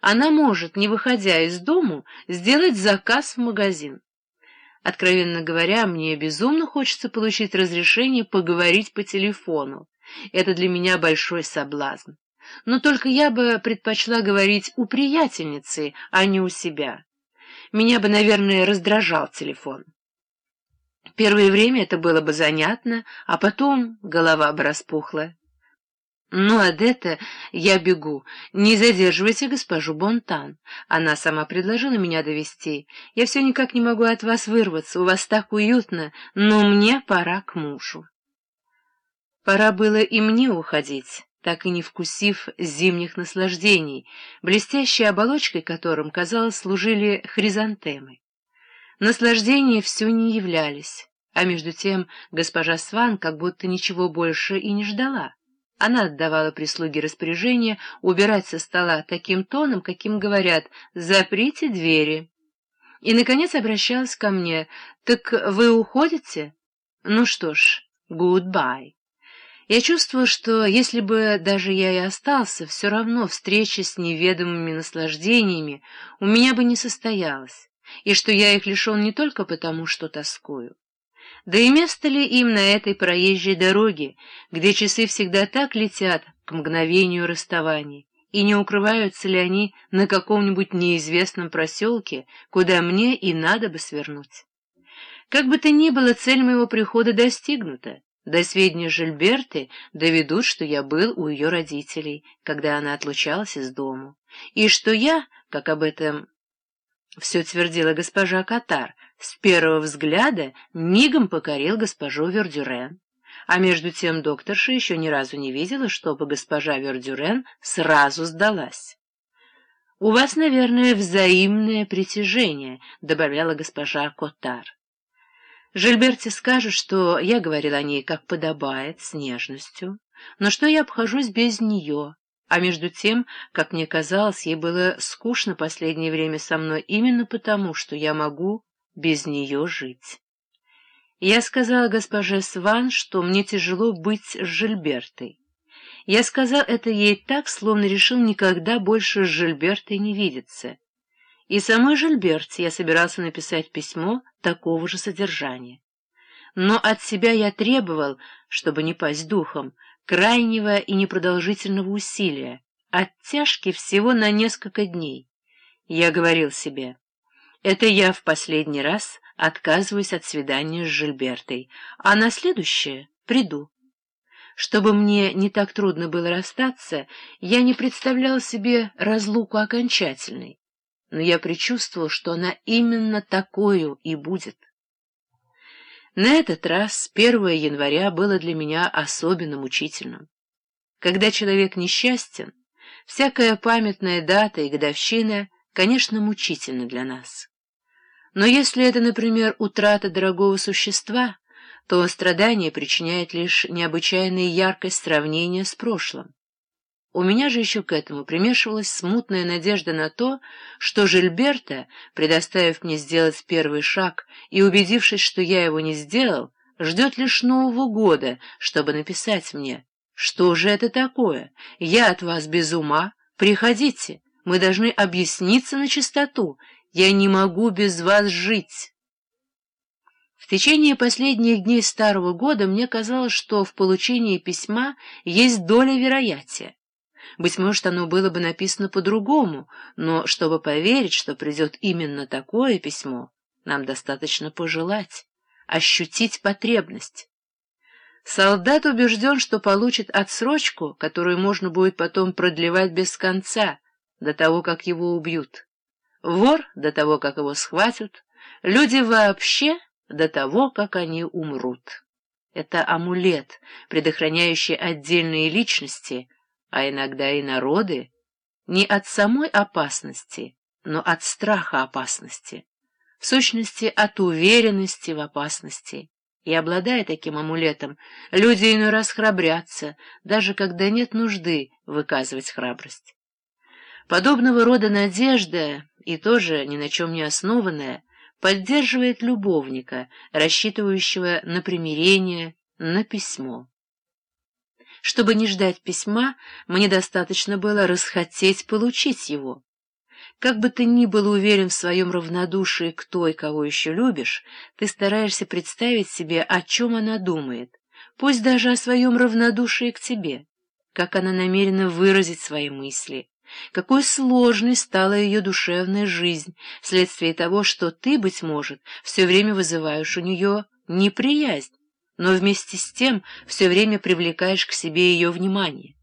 она может, не выходя из дому, сделать заказ в магазин. Откровенно говоря, мне безумно хочется получить разрешение поговорить по телефону. Это для меня большой соблазн. Но только я бы предпочла говорить у приятельницы, а не у себя. Меня бы, наверное, раздражал телефон. Первое время это было бы занятно, а потом голова бы распухла. «Ну, Адетта, я бегу. Не задерживайте госпожу Бонтан. Она сама предложила меня довести. Я все никак не могу от вас вырваться, у вас так уютно, но мне пора к мужу». Пора было и мне уходить, так и не вкусив зимних наслаждений, блестящей оболочкой которым, казалось, служили хризантемы. Наслаждения все не являлись, а между тем госпожа Сван как будто ничего больше и не ждала. Она отдавала прислуге распоряжение убирать со стола таким тоном, каким говорят «заприте двери». И, наконец, обращалась ко мне «Так вы уходите?» Ну что ж, goodbye. Я чувствую, что если бы даже я и остался, все равно встреча с неведомыми наслаждениями у меня бы не состоялась, и что я их лишен не только потому, что тоскую. Да и место ли им на этой проезжей дороге, где часы всегда так летят к мгновению расставания, и не укрываются ли они на каком-нибудь неизвестном проселке, куда мне и надо бы свернуть? Как бы то ни было, цель моего прихода достигнута. До сведения Жильберты доведут, что я был у ее родителей, когда она отлучалась из дому, и что я, как об этом все твердила госпожа Катар, с первого взгляда мигом покорил госпожу Вердюрен. А между тем докторша еще ни разу не видела, чтобы госпожа Вердюрен сразу сдалась. — У вас, наверное, взаимное притяжение, — добавляла госпожа Котар. Жильберте скажет, что я говорил о ней как подобает, с нежностью, но что я обхожусь без нее, а между тем, как мне казалось, ей было скучно последнее время со мной именно потому, что я могу без нее жить. Я сказала госпоже Сван, что мне тяжело быть с Жильбертой. Я сказал это ей так, словно решил никогда больше с Жильбертой не видеться. И самой Жильберте я собирался написать письмо такого же содержания. Но от себя я требовал, чтобы не пасть духом, крайнего и непродолжительного усилия, оттяжки всего на несколько дней. Я говорил себе, это я в последний раз отказываюсь от свидания с Жильбертой, а на следующее приду. Чтобы мне не так трудно было расстаться, я не представлял себе разлуку окончательной, но я предчувствовал, что она именно такую и будет. На этот раз 1 января было для меня особенно мучительным. Когда человек несчастен, всякая памятная дата и годовщина, конечно, мучительна для нас. Но если это, например, утрата дорогого существа, то страдание причиняет лишь необычайная яркость сравнения с прошлым. У меня же еще к этому примешивалась смутная надежда на то, что Жильберта, предоставив мне сделать первый шаг и убедившись, что я его не сделал, ждет лишь Нового года, чтобы написать мне. Что же это такое? Я от вас без ума. Приходите, мы должны объясниться на чистоту. Я не могу без вас жить. В течение последних дней Старого года мне казалось, что в получении письма есть доля вероятия. Быть может, оно было бы написано по-другому, но чтобы поверить, что придет именно такое письмо, нам достаточно пожелать, ощутить потребность. Солдат убежден, что получит отсрочку, которую можно будет потом продлевать без конца, до того, как его убьют. Вор — до того, как его схватят. Люди вообще — до того, как они умрут. Это амулет, предохраняющий отдельные личности — а иногда и народы, не от самой опасности, но от страха опасности, в сущности, от уверенности в опасности. И, обладая таким амулетом, люди иной раз храбрятся, даже когда нет нужды выказывать храбрость. Подобного рода надежда, и тоже ни на чем не основанная, поддерживает любовника, рассчитывающего на примирение, на письмо. Чтобы не ждать письма, мне достаточно было расхотеть получить его. Как бы ты ни был уверен в своем равнодушии к той, кого еще любишь, ты стараешься представить себе, о чем она думает, пусть даже о своем равнодушии к тебе, как она намерена выразить свои мысли, какой сложной стала ее душевная жизнь вследствие того, что ты, быть может, все время вызываешь у нее неприязнь, но вместе с тем все время привлекаешь к себе ее внимание.